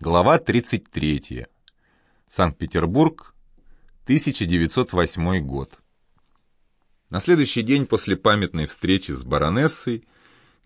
Глава 33. Санкт-Петербург, 1908 год. На следующий день после памятной встречи с баронессой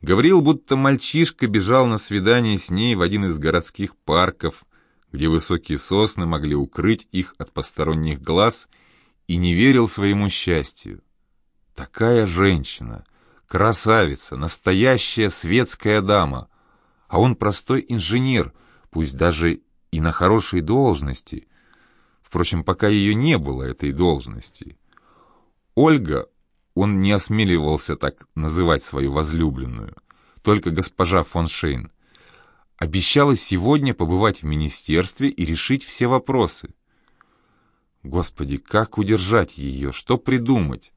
Гавриил будто мальчишка бежал на свидание с ней в один из городских парков, где высокие сосны могли укрыть их от посторонних глаз, и не верил своему счастью. Такая женщина, красавица, настоящая светская дама, а он простой инженер — пусть даже и на хорошей должности. Впрочем, пока ее не было, этой должности. Ольга, он не осмеливался так называть свою возлюбленную, только госпожа фон Шейн, обещала сегодня побывать в министерстве и решить все вопросы. Господи, как удержать ее, что придумать?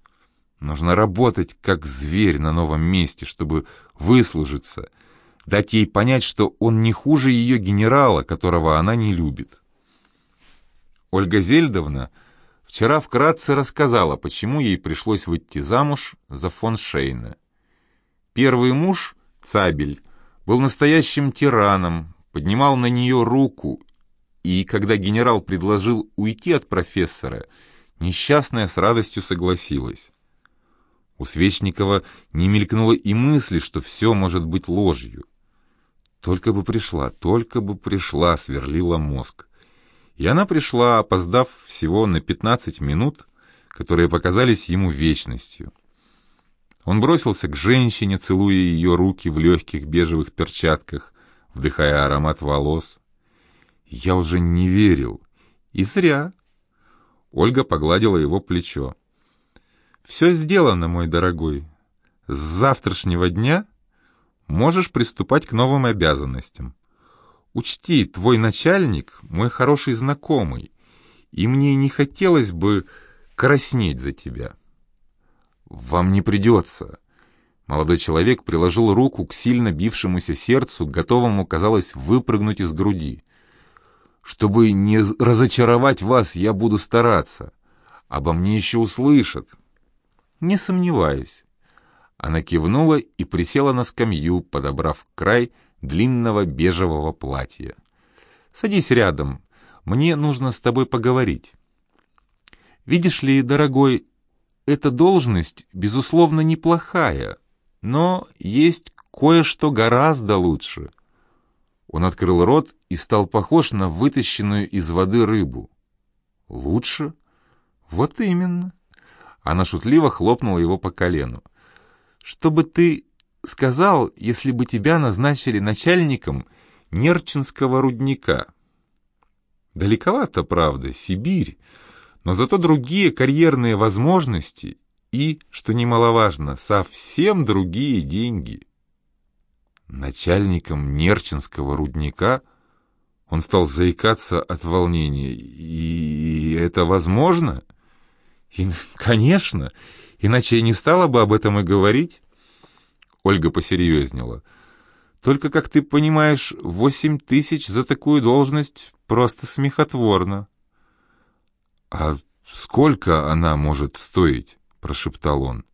Нужно работать, как зверь на новом месте, чтобы выслужиться — дать ей понять, что он не хуже ее генерала, которого она не любит. Ольга Зельдовна вчера вкратце рассказала, почему ей пришлось выйти замуж за фон Шейна. Первый муж, Цабель, был настоящим тираном, поднимал на нее руку, и когда генерал предложил уйти от профессора, несчастная с радостью согласилась. У Свечникова не мелькнуло и мысли, что все может быть ложью. Только бы пришла, только бы пришла, сверлила мозг. И она пришла, опоздав всего на 15 минут, которые показались ему вечностью. Он бросился к женщине, целуя ее руки в легких бежевых перчатках, вдыхая аромат волос. Я уже не верил. И зря. Ольга погладила его плечо. «Все сделано, мой дорогой. С завтрашнего дня можешь приступать к новым обязанностям. Учти, твой начальник — мой хороший знакомый, и мне не хотелось бы краснеть за тебя. Вам не придется. Молодой человек приложил руку к сильно бившемуся сердцу, готовому, казалось, выпрыгнуть из груди. Чтобы не разочаровать вас, я буду стараться. Обо мне еще услышат. Не сомневаюсь. Она кивнула и присела на скамью, подобрав край длинного бежевого платья. «Садись рядом. Мне нужно с тобой поговорить. Видишь ли, дорогой, эта должность, безусловно, неплохая, но есть кое-что гораздо лучше». Он открыл рот и стал похож на вытащенную из воды рыбу. «Лучше? Вот именно». Она шутливо хлопнула его по колену. Что бы ты сказал, если бы тебя назначили начальником Нерчинского рудника? Далековато, правда, Сибирь, но зато другие карьерные возможности и, что немаловажно, совсем другие деньги. Начальником Нерчинского рудника он стал заикаться от волнения. И это возможно? И, конечно, Иначе я не стала бы об этом и говорить. Ольга посерьезнела. Только, как ты понимаешь, восемь тысяч за такую должность просто смехотворно. А сколько она может стоить? Прошептал он.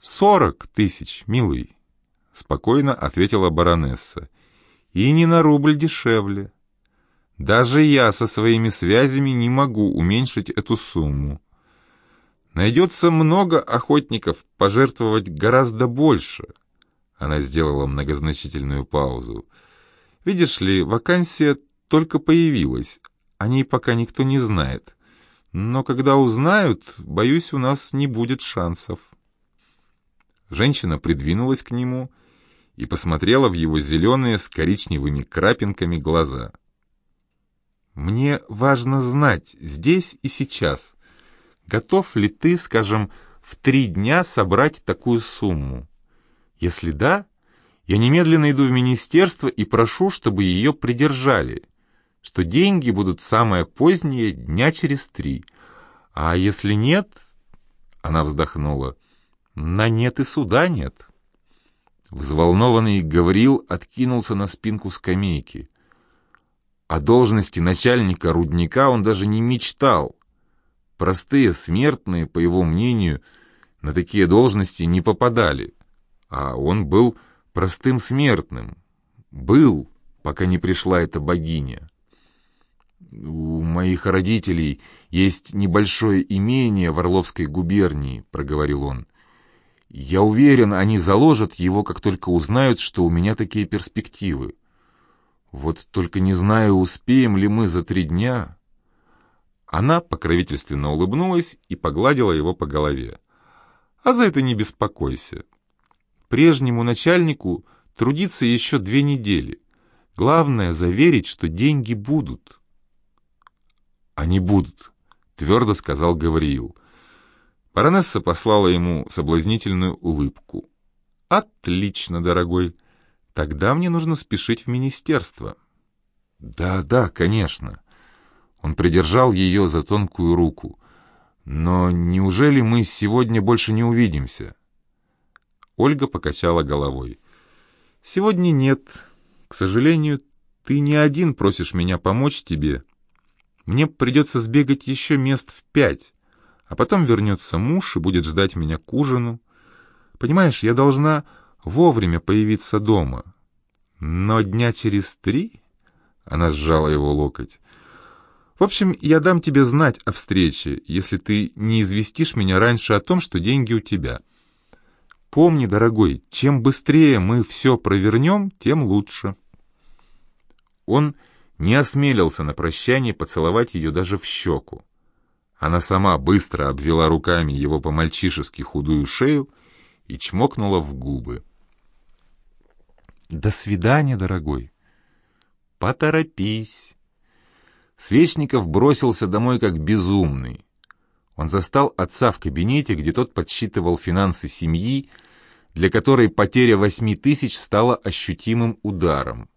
Сорок тысяч, милый, спокойно ответила баронесса. И не на рубль дешевле. Даже я со своими связями не могу уменьшить эту сумму. Найдется много охотников пожертвовать гораздо больше. Она сделала многозначительную паузу. Видишь ли, вакансия только появилась. О ней пока никто не знает. Но когда узнают, боюсь, у нас не будет шансов. Женщина придвинулась к нему и посмотрела в его зеленые с коричневыми крапинками глаза. «Мне важно знать здесь и сейчас», Готов ли ты, скажем, в три дня собрать такую сумму? Если да, я немедленно иду в министерство и прошу, чтобы ее придержали, что деньги будут самое позднее дня через три. А если нет, она вздохнула, на нет и суда нет. Взволнованный Гавриил откинулся на спинку скамейки. О должности начальника рудника он даже не мечтал. Простые смертные, по его мнению, на такие должности не попадали, а он был простым смертным. Был, пока не пришла эта богиня. «У моих родителей есть небольшое имение в Орловской губернии», — проговорил он. «Я уверен, они заложат его, как только узнают, что у меня такие перспективы. Вот только не знаю, успеем ли мы за три дня». Она покровительственно улыбнулась и погладила его по голове. «А за это не беспокойся. Прежнему начальнику трудиться еще две недели. Главное — заверить, что деньги будут». «Они будут», — твердо сказал Гавриил. Баронесса послала ему соблазнительную улыбку. «Отлично, дорогой. Тогда мне нужно спешить в министерство». «Да, да, конечно». Он придержал ее за тонкую руку. «Но неужели мы сегодня больше не увидимся?» Ольга покачала головой. «Сегодня нет. К сожалению, ты не один просишь меня помочь тебе. Мне придется сбегать еще мест в пять, а потом вернется муж и будет ждать меня к ужину. Понимаешь, я должна вовремя появиться дома. Но дня через три...» Она сжала его локоть. «В общем, я дам тебе знать о встрече, если ты не известишь меня раньше о том, что деньги у тебя. Помни, дорогой, чем быстрее мы все провернем, тем лучше». Он не осмелился на прощание поцеловать ее даже в щеку. Она сама быстро обвела руками его по-мальчишески худую шею и чмокнула в губы. «До свидания, дорогой!» «Поторопись!» Свечников бросился домой как безумный. Он застал отца в кабинете, где тот подсчитывал финансы семьи, для которой потеря восьми тысяч стала ощутимым ударом.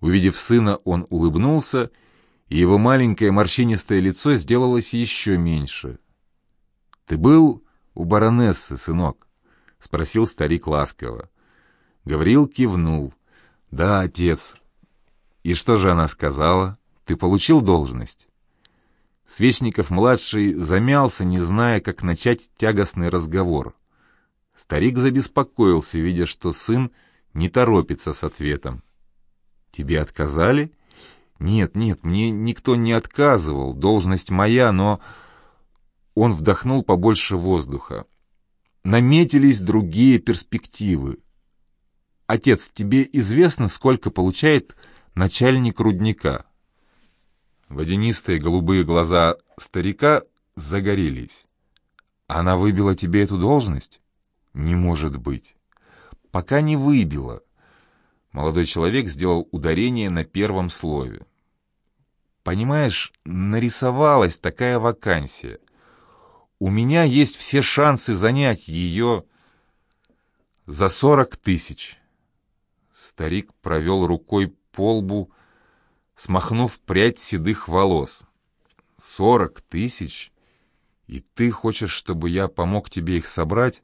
Увидев сына, он улыбнулся, и его маленькое морщинистое лицо сделалось еще меньше. «Ты был у баронессы, сынок?» — спросил старик ласково. Гаврил кивнул. «Да, отец». «И что же она сказала? Ты получил должность?» Свечников-младший замялся, не зная, как начать тягостный разговор. Старик забеспокоился, видя, что сын не торопится с ответом. «Тебе отказали?» «Нет, нет, мне никто не отказывал, должность моя, но...» Он вдохнул побольше воздуха. Наметились другие перспективы. «Отец, тебе известно, сколько получает начальник рудника?» Водянистые голубые глаза старика загорелись. «Она выбила тебе эту должность?» «Не может быть». «Пока не выбила. Молодой человек сделал ударение на первом слове. «Понимаешь, нарисовалась такая вакансия. У меня есть все шансы занять ее за сорок тысяч». Старик провел рукой по лбу, смахнув прядь седых волос. «Сорок тысяч? И ты хочешь, чтобы я помог тебе их собрать?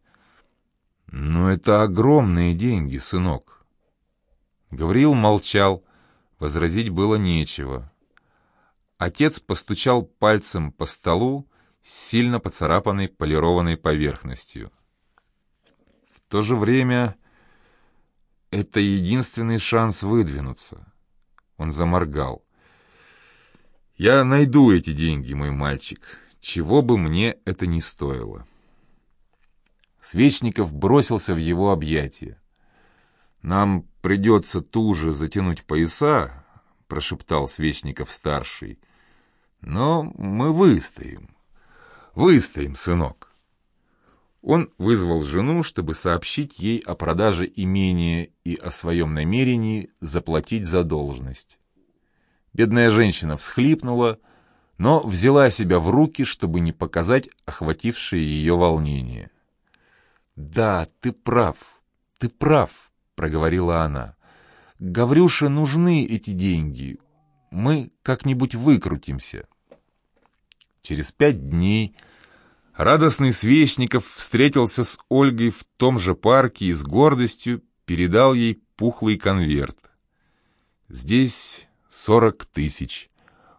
Но это огромные деньги, сынок». Гавриил молчал, возразить было нечего. Отец постучал пальцем по столу с сильно поцарапанной полированной поверхностью. В то же время это единственный шанс выдвинуться. Он заморгал. «Я найду эти деньги, мой мальчик, чего бы мне это ни стоило». Свечников бросился в его объятия. «Нам придется туже затянуть пояса», — прошептал Свечников-старший. «Но мы выстоим. Выстоим, сынок». Он вызвал жену, чтобы сообщить ей о продаже имения и о своем намерении заплатить задолженность. Бедная женщина всхлипнула, но взяла себя в руки, чтобы не показать охватившее ее волнение. «Да, ты прав, ты прав», проговорила она. «Гаврюше нужны эти деньги. Мы как-нибудь выкрутимся». Через пять дней радостный Свечников встретился с Ольгой в том же парке и с гордостью передал ей пухлый конверт. «Здесь сорок тысяч.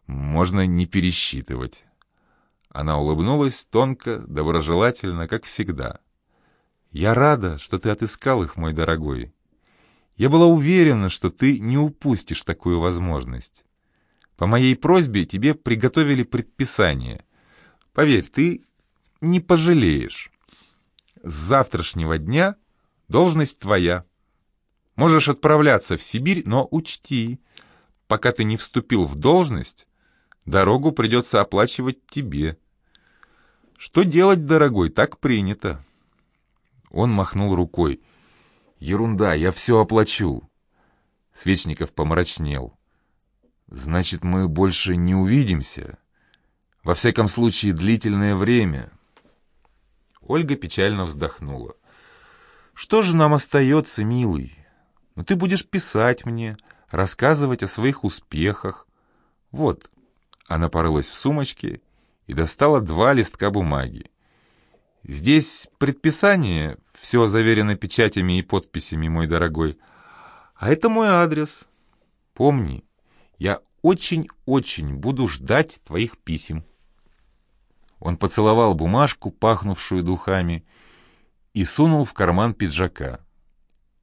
Можно не пересчитывать». Она улыбнулась тонко, доброжелательно, как всегда. «Я рада, что ты отыскал их, мой дорогой. Я была уверена, что ты не упустишь такую возможность. По моей просьбе тебе приготовили предписание. Поверь, ты не пожалеешь. С завтрашнего дня должность твоя. Можешь отправляться в Сибирь, но учти, пока ты не вступил в должность, дорогу придется оплачивать тебе. Что делать, дорогой, так принято. Он махнул рукой. Ерунда, я все оплачу. Свечников помрачнел. Значит, мы больше не увидимся. Во всяком случае, длительное время. Ольга печально вздохнула. Что же нам остается, милый? Ну, ты будешь писать мне, рассказывать о своих успехах. Вот, она порылась в сумочке и достала два листка бумаги. Здесь предписание, все заверено печатями и подписями, мой дорогой. А это мой адрес. Помни, я очень-очень буду ждать твоих писем. Он поцеловал бумажку, пахнувшую духами, и сунул в карман пиджака.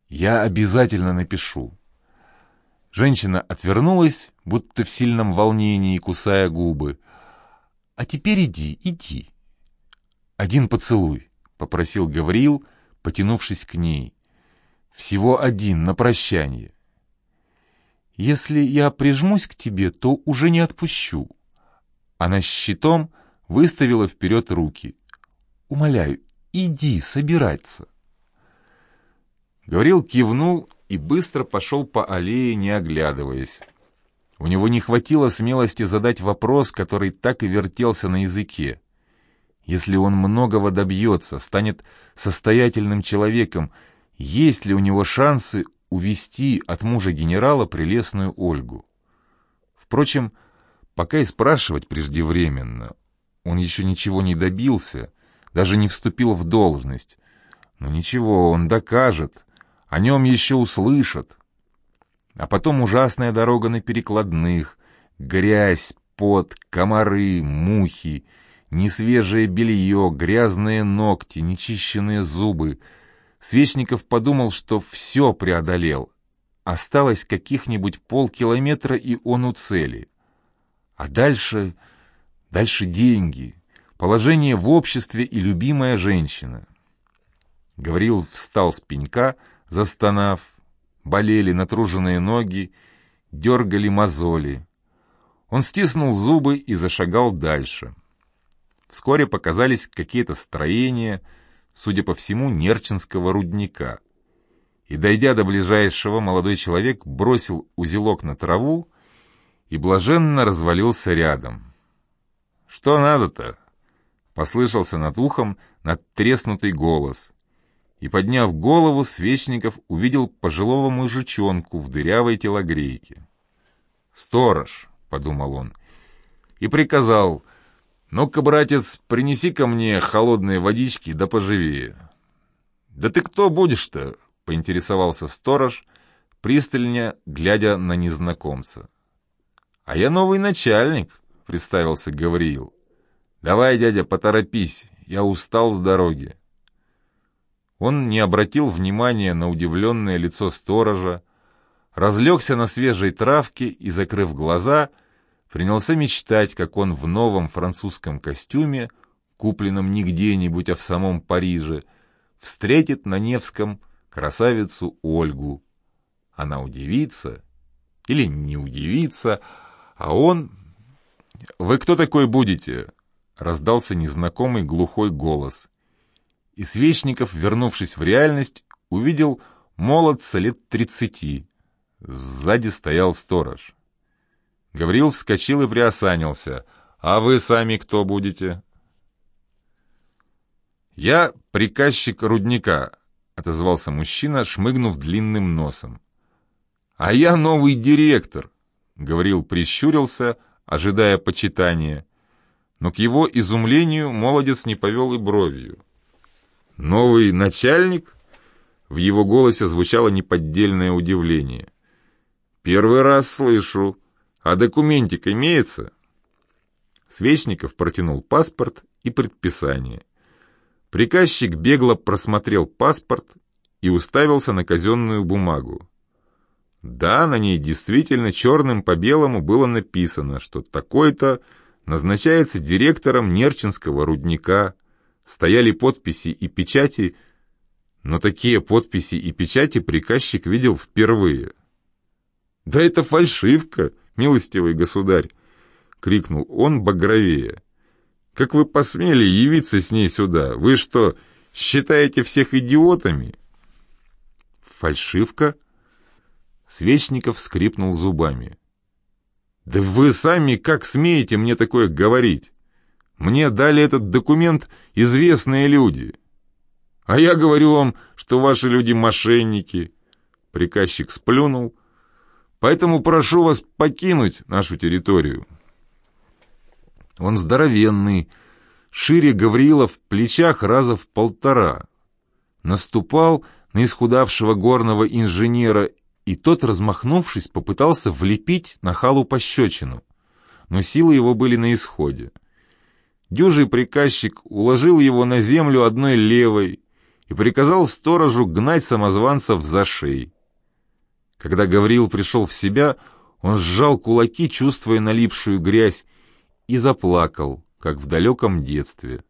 «Я обязательно напишу». Женщина отвернулась, будто в сильном волнении, кусая губы. «А теперь иди, иди». «Один поцелуй», — попросил Гавриил, потянувшись к ней. «Всего один, на прощание». Если я прижмусь к тебе, то уже не отпущу. Она щитом выставила вперед руки. Умоляю, иди собираться. Гаврил кивнул и быстро пошел по аллее, не оглядываясь. У него не хватило смелости задать вопрос, который так и вертелся на языке. Если он многого добьется, станет состоятельным человеком, есть ли у него шансы увести от мужа генерала прелестную Ольгу. Впрочем, пока и спрашивать преждевременно. Он еще ничего не добился, даже не вступил в должность. Но ничего, он докажет, о нем еще услышат. А потом ужасная дорога на перекладных, грязь, пот, комары, мухи, несвежее белье, грязные ногти, нечищенные зубы — Свечников подумал, что все преодолел. Осталось каких-нибудь полкилометра, и он у цели. А дальше... дальше деньги, положение в обществе и любимая женщина. Гаврил встал с пенька, застонав. Болели натруженные ноги, дергали мозоли. Он стиснул зубы и зашагал дальше. Вскоре показались какие-то строения — судя по всему, Нерчинского рудника. И, дойдя до ближайшего, молодой человек бросил узелок на траву и блаженно развалился рядом. «Что надо-то?» — послышался над ухом надтреснутый голос. И, подняв голову, Свечников увидел пожилого мужичонку в дырявой телогрейке. «Сторож», — подумал он, и приказал — «Ну-ка, братец, принеси ко мне холодные водички, да поживее». «Да ты кто будешь-то?» — поинтересовался сторож, пристально глядя на незнакомца. «А я новый начальник», — представился Гавриил. «Давай, дядя, поторопись, я устал с дороги». Он не обратил внимания на удивленное лицо сторожа, разлегся на свежей травке и, закрыв глаза, — принялся мечтать, как он в новом французском костюме, купленном не где-нибудь, а в самом Париже, встретит на Невском красавицу Ольгу. Она удивится или не удивится, а он... «Вы кто такой будете?» — раздался незнакомый глухой голос. И Свечников, вернувшись в реальность, увидел молодца лет тридцати. Сзади стоял сторож. Гаврил вскочил и приосанился. «А вы сами кто будете?» «Я приказчик рудника», — отозвался мужчина, шмыгнув длинным носом. «А я новый директор», — Гаврил прищурился, ожидая почитания. Но к его изумлению молодец не повел и бровью. «Новый начальник?» В его голосе звучало неподдельное удивление. «Первый раз слышу», а документик имеется?» Свечников протянул паспорт и предписание. Приказчик бегло просмотрел паспорт и уставился на казенную бумагу. Да, на ней действительно черным по белому было написано, что такой-то назначается директором Нерчинского рудника. Стояли подписи и печати, но такие подписи и печати приказчик видел впервые. «Да это фальшивка, милостивый государь!» — крикнул он багровее. «Как вы посмели явиться с ней сюда? Вы что, считаете всех идиотами?» «Фальшивка?» Свечников скрипнул зубами. «Да вы сами как смеете мне такое говорить? Мне дали этот документ известные люди. А я говорю вам, что ваши люди мошенники». Приказчик сплюнул. «Поэтому прошу вас покинуть нашу территорию». Он здоровенный, шире Гаврила в плечах раза в полтора. Наступал на исхудавшего горного инженера и тот, размахнувшись, попытался влепить на халу пощечину, но силы его были на исходе. Дюжий приказчик уложил его на землю одной левой и приказал сторожу гнать самозванцев за шеи. Когда Гаврил пришел в себя, он сжал кулаки, чувствуя налипшую грязь, и заплакал, как в далеком детстве.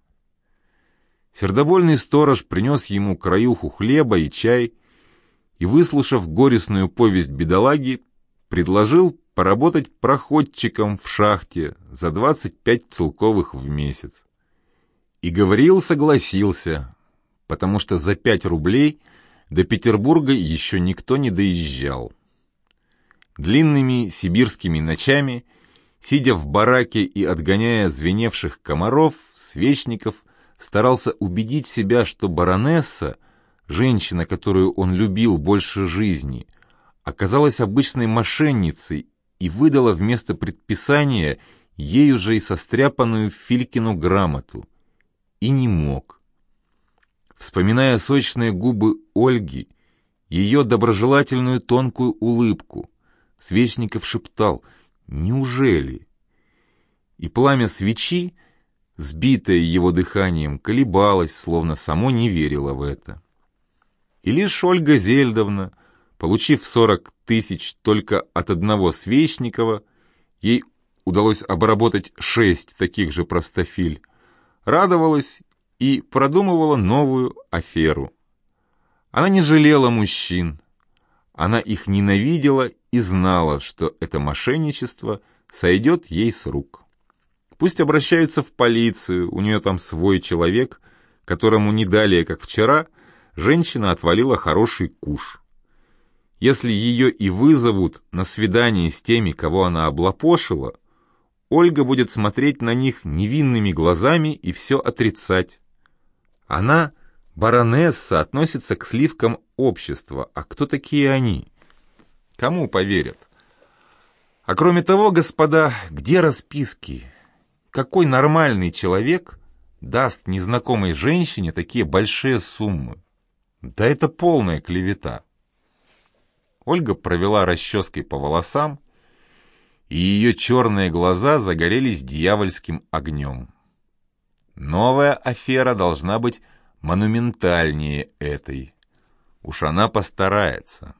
Сердобольный сторож принес ему краюху хлеба и чай, и, выслушав горестную повесть бедолаги, предложил поработать проходчиком в шахте за 25 целковых в месяц. И Гавриил согласился, потому что за 5 рублей до Петербурга еще никто не доезжал. Длинными сибирскими ночами, сидя в бараке и отгоняя звеневших комаров, свечников, старался убедить себя, что баронесса — Женщина, которую он любил больше жизни, оказалась обычной мошенницей и выдала вместо предписания ею же и состряпанную Филькину грамоту. И не мог. Вспоминая сочные губы Ольги, ее доброжелательную тонкую улыбку, Свечников шептал «Неужели?» И пламя свечи, сбитое его дыханием, колебалось, словно само не верило в это. И лишь Ольга Зельдовна, получив 40 тысяч только от одного Свечникова, ей удалось обработать шесть таких же простофиль, радовалась и продумывала новую аферу. Она не жалела мужчин, она их ненавидела и знала, что это мошенничество сойдет ей с рук. Пусть обращаются в полицию, у нее там свой человек, которому не далее, как вчера – женщина отвалила хороший куш. Если ее и вызовут на свидание с теми, кого она облапошила, Ольга будет смотреть на них невинными глазами и все отрицать. Она, баронесса, относится к сливкам общества, а кто такие они? Кому поверят? А кроме того, господа, где расписки? Какой нормальный человек даст незнакомой женщине такие большие суммы? Да это полная клевета. Ольга провела расческой по волосам, и ее черные глаза загорелись дьявольским огнем. Новая афера должна быть монументальнее этой. Уж она постарается.